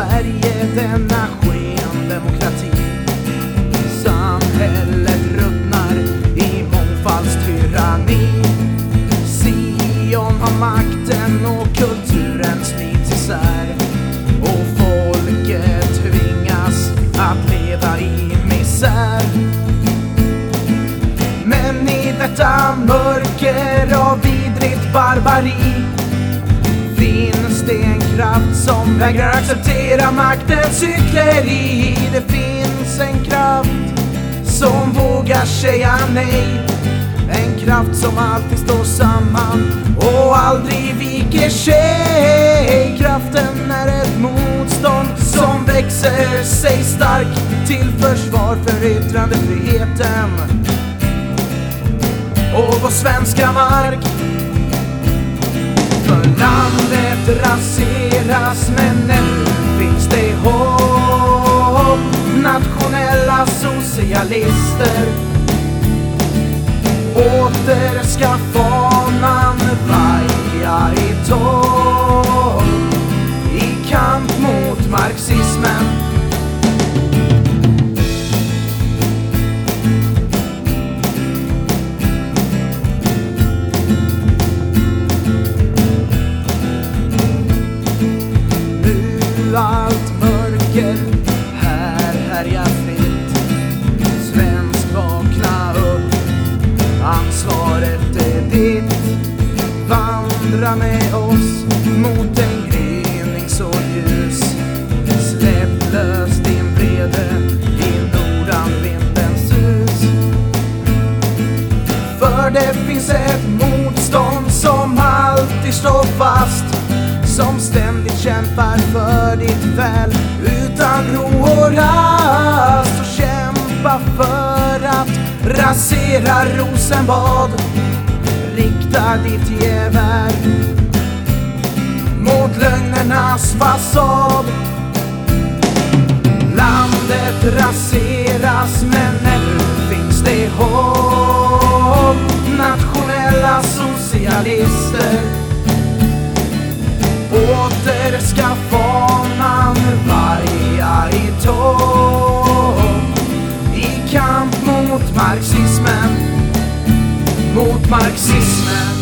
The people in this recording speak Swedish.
Sverige denna skendemokrati. Samhället ruttnar i mångfaldstyranni. Sion har makten och kulturen slits isär. Och folket tvingas att leva i misär. Men i detta mörker av vidrigt barbari kraft som vägrar acceptera maktens hyckleri. Det finns en kraft som vågar säga nej. En kraft som alltid står samman och aldrig viker sig. Kraften är ett motstånd som växer sig stark till försvar för yttrandefriheten och vår svenska mark. Socialister Åter ska fanan vaja i topp i kamp mot marxismen. Nu allt mörker. Vandra med oss mot en gryning så ljus. Släpp lös din vrede i nordanvindens sus. För det finns ett motstånd som alltid står fast Som ständigt kämpar för ditt väl. Utan ro och rast Och kämpa för att rasera Rosenbad. Rikta ditt gevär mot lögnernas fasad. Landet raseras men ännu finns det hopp. Nationella socialister Åter ska fanan vaja i topp I kamp mot marxismen Mot marxismen